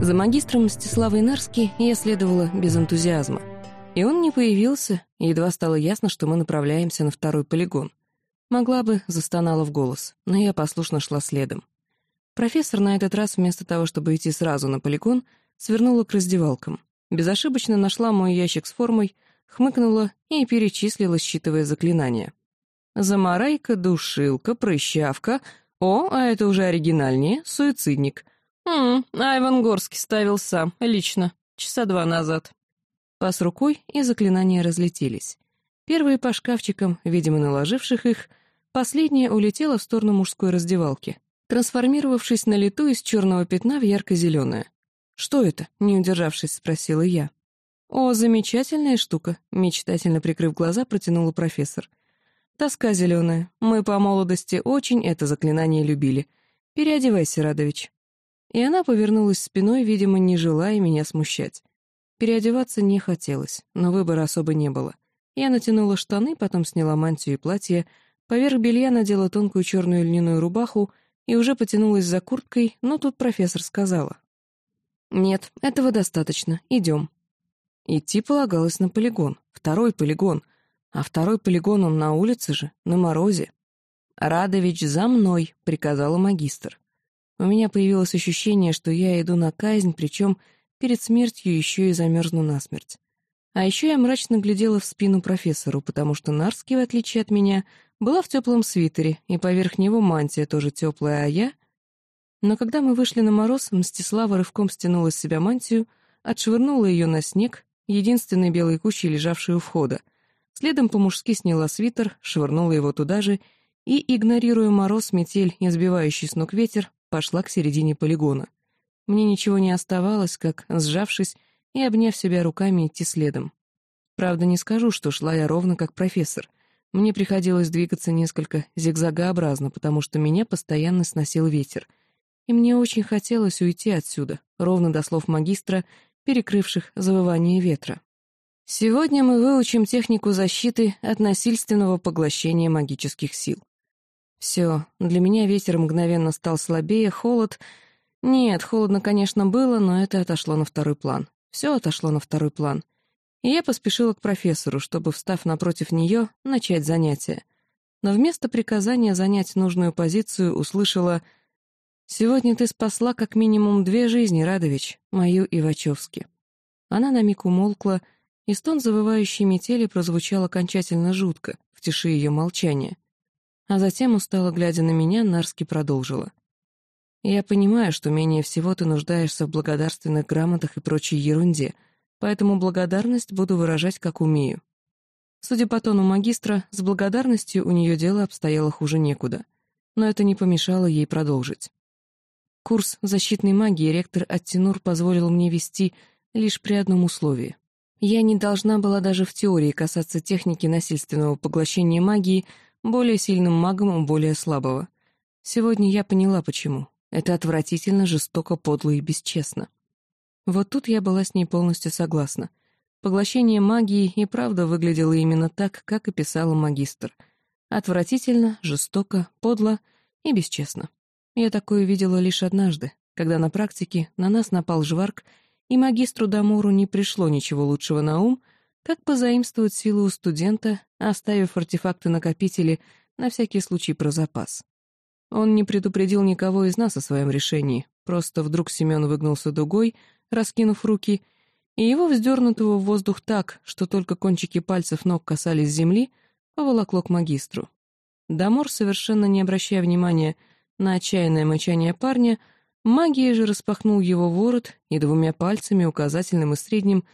За магистром Мстиславой Нарски я следовала без энтузиазма. И он не появился, и едва стало ясно, что мы направляемся на второй полигон. Могла бы, застонала в голос, но я послушно шла следом. Профессор на этот раз вместо того, чтобы идти сразу на полигон, свернула к раздевалкам. Безошибочно нашла мой ящик с формой, хмыкнула и перечислила, считывая заклинания. Замарайка, душилка, прыщавка. О, а это уже оригинальнее, суицидник. Хм, Айван Горский ставил сам, лично, часа два назад. Пас рукой, и заклинания разлетелись. Первые по шкафчикам, видимо, наложивших их, последняя улетела в сторону мужской раздевалки, трансформировавшись на лету из черного пятна в ярко-зеленое. «Что это?» — не удержавшись, спросила я. «О, замечательная штука», — мечтательно прикрыв глаза, протянула профессор. «Тоска зеленая. Мы по молодости очень это заклинание любили. Переодевайся, Радович». И она повернулась спиной, видимо, не желая меня смущать. Переодеваться не хотелось, но выбора особо не было. Я натянула штаны, потом сняла мантию и платье, поверх белья надела тонкую черную льняную рубаху и уже потянулась за курткой, но тут профессор сказала. «Нет, этого достаточно, идем». Идти полагалось на полигон, второй полигон, а второй полигон он на улице же, на морозе. «Радович, за мной!» — приказала магистр. У меня появилось ощущение, что я иду на казнь, причем перед смертью еще и замерзну насмерть. А еще я мрачно глядела в спину профессору, потому что Нарский, в отличие от меня, была в теплом свитере, и поверх него мантия тоже теплая, а я... Но когда мы вышли на мороз, Мстислава рывком стянула с себя мантию, отшвырнула ее на снег, единственной белой кучей, лежавшей у входа. Следом по-мужски сняла свитер, швырнула его туда же и, игнорируя мороз, метель и сбивающий с ног ветер, пошла к середине полигона. Мне ничего не оставалось, как, сжавшись и обняв себя руками, идти следом. Правда, не скажу, что шла я ровно как профессор. Мне приходилось двигаться несколько зигзагообразно, потому что меня постоянно сносил ветер. И мне очень хотелось уйти отсюда, ровно до слов магистра перекрывших завывание ветра. Сегодня мы выучим технику защиты от насильственного поглощения магических сил. Все, для меня ветер мгновенно стал слабее, холод... Нет, холодно, конечно, было, но это отошло на второй план. Все отошло на второй план. И я поспешила к профессору, чтобы, встав напротив нее, начать занятие. Но вместо приказания занять нужную позицию услышала «Сегодня ты спасла как минимум две жизни, Радович, мою и Вачовски». Она на миг умолкла, и стон завывающей метели прозвучал окончательно жутко, в тиши ее молчания. А затем, устало глядя на меня, Нарски продолжила. «Я понимаю, что менее всего ты нуждаешься в благодарственных грамотах и прочей ерунде, поэтому благодарность буду выражать, как умею». Судя по тону магистра, с благодарностью у нее дело обстояло хуже некуда, но это не помешало ей продолжить. Курс защитной магии ректор Аттенур позволил мне вести лишь при одном условии. Я не должна была даже в теории касаться техники насильственного поглощения магии более сильным магом более слабого. Сегодня я поняла, почему. Это отвратительно, жестоко, подло и бесчестно. Вот тут я была с ней полностью согласна. Поглощение магии и правда выглядело именно так, как и писала магистр. Отвратительно, жестоко, подло и бесчестно. Я такое видела лишь однажды, когда на практике на нас напал жварк, и магистру Дамуру не пришло ничего лучшего на ум, как позаимствовать силу у студента, оставив артефакты-накопители на всякий случай про запас. Он не предупредил никого из нас о своем решении, просто вдруг Семен выгнулся дугой, раскинув руки, и его вздернутого в воздух так, что только кончики пальцев ног касались земли, поволокло к магистру. Дамор, совершенно не обращая внимания на отчаянное мычание парня, магией же распахнул его ворот и двумя пальцами, указательным и средним,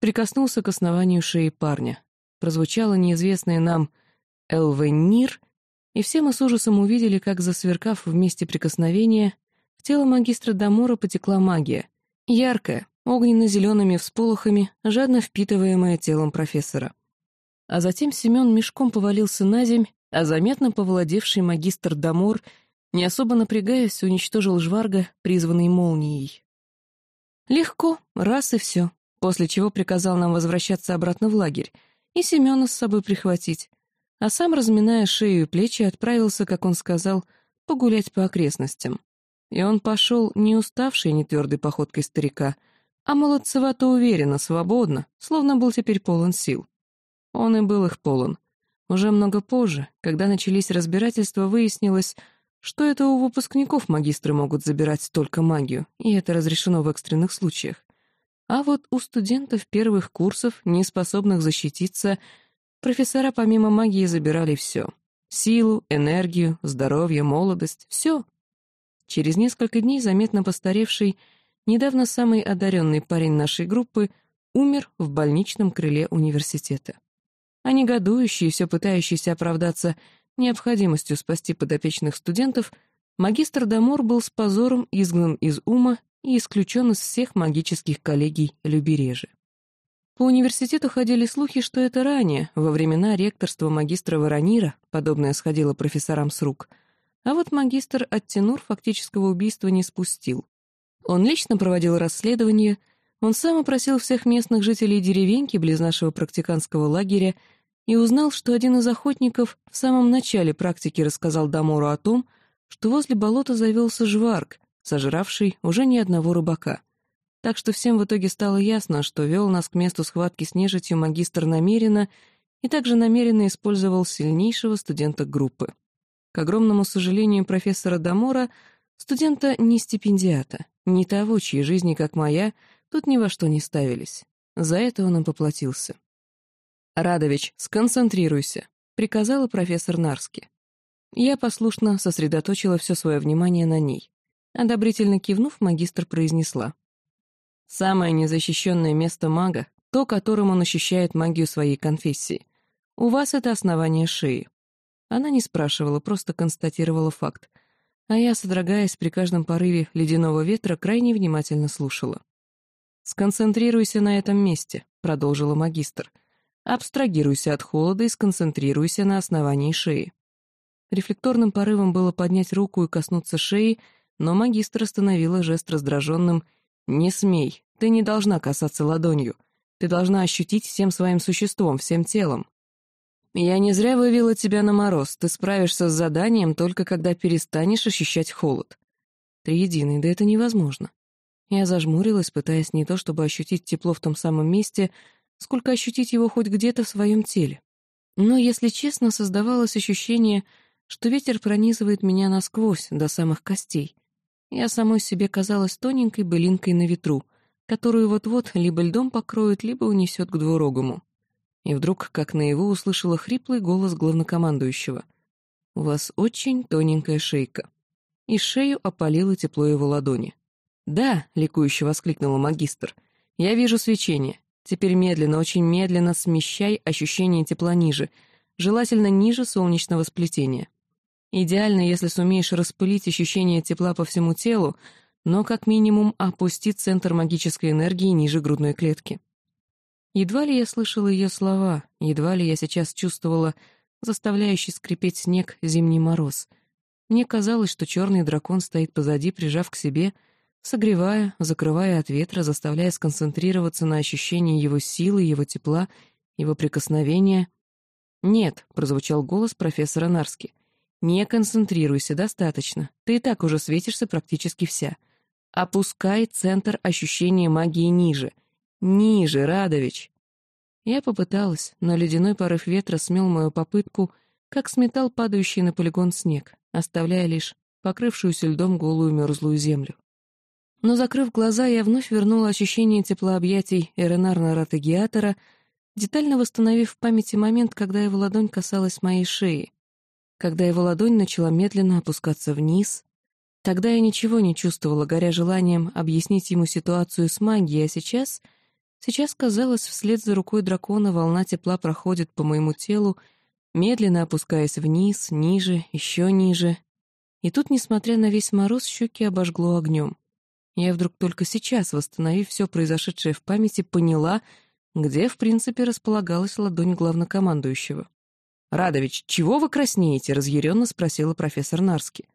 прикоснулся к основанию шеи парня. Прозвучало неизвестное нам «Элвенир», и все мы с ужасом увидели, как, засверкав в месте прикосновения, в тело магистра Дамора потекла магия, яркая, огненно-зелеными всполохами, жадно впитываемая телом профессора. А затем Семен мешком повалился на земь, а заметно повладевший магистр Дамор — не особо напрягаясь, уничтожил жварга, призванный молнией. Легко, раз и все, после чего приказал нам возвращаться обратно в лагерь и Семена с собой прихватить. а сам, разминая шею и плечи, отправился, как он сказал, погулять по окрестностям. И он пошел не уставшей, не твердой походкой старика, а молодцевато уверенно, свободно, словно был теперь полон сил. Он и был их полон. Уже много позже, когда начались разбирательства, выяснилось, что это у выпускников магистры могут забирать только магию, и это разрешено в экстренных случаях. А вот у студентов первых курсов, не способных защититься, профессора помимо магии забирали все. Силу, энергию, здоровье, молодость — все. Через несколько дней заметно постаревший, недавно самый одаренный парень нашей группы умер в больничном крыле университета. А негодующий, все пытающийся оправдаться необходимостью спасти подопечных студентов, магистр Дамор был с позором изгнан из ума и исключен из всех магических коллегий Любережи. По университету ходили слухи, что это ранее, во времена ректорства магистра Воронира, подобное сходило профессорам с рук, а вот магистр Аттенур фактического убийства не спустил. Он лично проводил расследование, он сам опросил всех местных жителей деревеньки близ нашего практиканского лагеря и узнал, что один из охотников в самом начале практики рассказал Дамору о том, что возле болота завелся жварк, сожравший уже ни одного рыбака. Так что всем в итоге стало ясно, что вел нас к месту схватки с нежитью магистр намеренно и также намеренно использовал сильнейшего студента группы. К огромному сожалению профессора Дамора, студента не стипендиата, не того, чьи жизни, как моя, тут ни во что не ставились. За это он и поплатился. «Радович, сконцентрируйся», — приказала профессор Нарски. Я послушно сосредоточила все свое внимание на ней. Одобрительно кивнув, магистр произнесла. «Самое незащищенное место мага — то, которым он ощущает магию своей конфессии. У вас это основание шеи». Она не спрашивала, просто констатировала факт. А я, содрогаясь при каждом порыве ледяного ветра, крайне внимательно слушала. «Сконцентрируйся на этом месте», — продолжила магистр. — Абстрагируйся от холода и сконцентрируйся на основании шеи. Рефлекторным порывом было поднять руку и коснуться шеи, но магистр остановила жест раздраженным «Не смей, ты не должна касаться ладонью. Ты должна ощутить всем своим существом, всем телом. Я не зря вывела тебя на мороз, ты справишься с заданием только когда перестанешь ощущать холод. Триединый, да это невозможно. Я зажмурилась, пытаясь не то чтобы ощутить тепло в том самом месте, сколько ощутить его хоть где-то в своем теле. Но, если честно, создавалось ощущение, что ветер пронизывает меня насквозь, до самых костей. Я самой себе казалась тоненькой былинкой на ветру, которую вот-вот либо льдом покроет, либо унесет к двурогому. И вдруг, как наяву, услышала хриплый голос главнокомандующего. «У вас очень тоненькая шейка». И шею опалило тепло его ладони. «Да», — ликующе воскликнула магистр, — «я вижу свечение. Теперь медленно, очень медленно смещай ощущение тепла ниже, желательно ниже солнечного сплетения. Идеально, если сумеешь распылить ощущение тепла по всему телу, но как минимум опусти центр магической энергии ниже грудной клетки. Едва ли я слышала ее слова, едва ли я сейчас чувствовала заставляющий скрипеть снег зимний мороз. Мне казалось, что черный дракон стоит позади, прижав к себе — согревая, закрывая от ветра, заставляя сконцентрироваться на ощущении его силы, его тепла, его прикосновения. «Нет», — прозвучал голос профессора Нарски, — «не концентрируйся, достаточно. Ты и так уже светишься практически вся. Опускай центр ощущения магии ниже. Ниже, Радович!» Я попыталась, но ледяной порыв ветра смел мою попытку, как сметал падающий на полигон снег, оставляя лишь покрывшуюся льдом голую мерзлую землю. Но, закрыв глаза, я вновь вернула ощущение теплообъятий Эренарна-ратегиатора, детально восстановив в памяти момент, когда его ладонь касалась моей шеи, когда его ладонь начала медленно опускаться вниз. Тогда я ничего не чувствовала, горя желанием объяснить ему ситуацию с магией, а сейчас... Сейчас, казалось, вслед за рукой дракона волна тепла проходит по моему телу, медленно опускаясь вниз, ниже, еще ниже. И тут, несмотря на весь мороз, щеки обожгло огнем. Я вдруг только сейчас, восстановив все произошедшее в памяти, поняла, где, в принципе, располагалась ладонь главнокомандующего. «Радович, чего вы краснеете?» — разъяренно спросила профессор Нарски.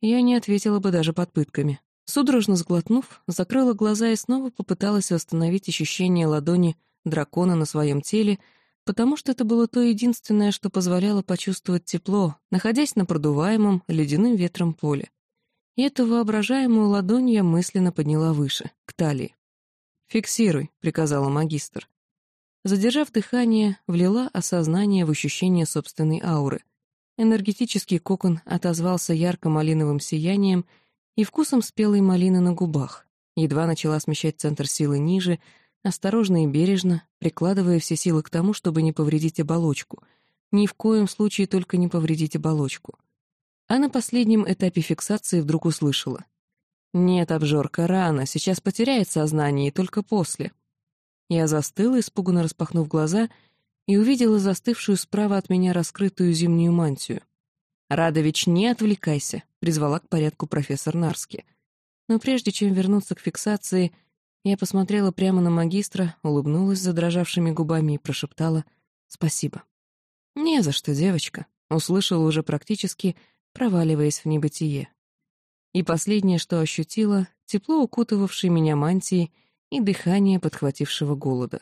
Я не ответила бы даже под пытками. Судорожно сглотнув, закрыла глаза и снова попыталась восстановить ощущение ладони дракона на своем теле, потому что это было то единственное, что позволяло почувствовать тепло, находясь на продуваемом ледяным ветром поле. И эту воображаемую ладонь я мысленно подняла выше, к талии. «Фиксируй», — приказала магистр. Задержав дыхание, влила осознание в ощущение собственной ауры. Энергетический кокон отозвался ярко-малиновым сиянием и вкусом спелой малины на губах. Едва начала смещать центр силы ниже, осторожно и бережно, прикладывая все силы к тому, чтобы не повредить оболочку. Ни в коем случае только не повредить оболочку. А на последнем этапе фиксации вдруг услышала. «Нет, обжорка, рано, сейчас потеряет сознание, и только после». Я застыла, испуганно распахнув глаза, и увидела застывшую справа от меня раскрытую зимнюю мантию. «Радович, не отвлекайся», — призвала к порядку профессор Нарски. Но прежде чем вернуться к фиксации, я посмотрела прямо на магистра, улыбнулась задрожавшими губами и прошептала «Спасибо». «Не за что, девочка», — услышала уже практически, проваливаясь в небытие. И последнее, что ощутила — тепло укутывавшей меня мантии — и дыхание подхватившего голода.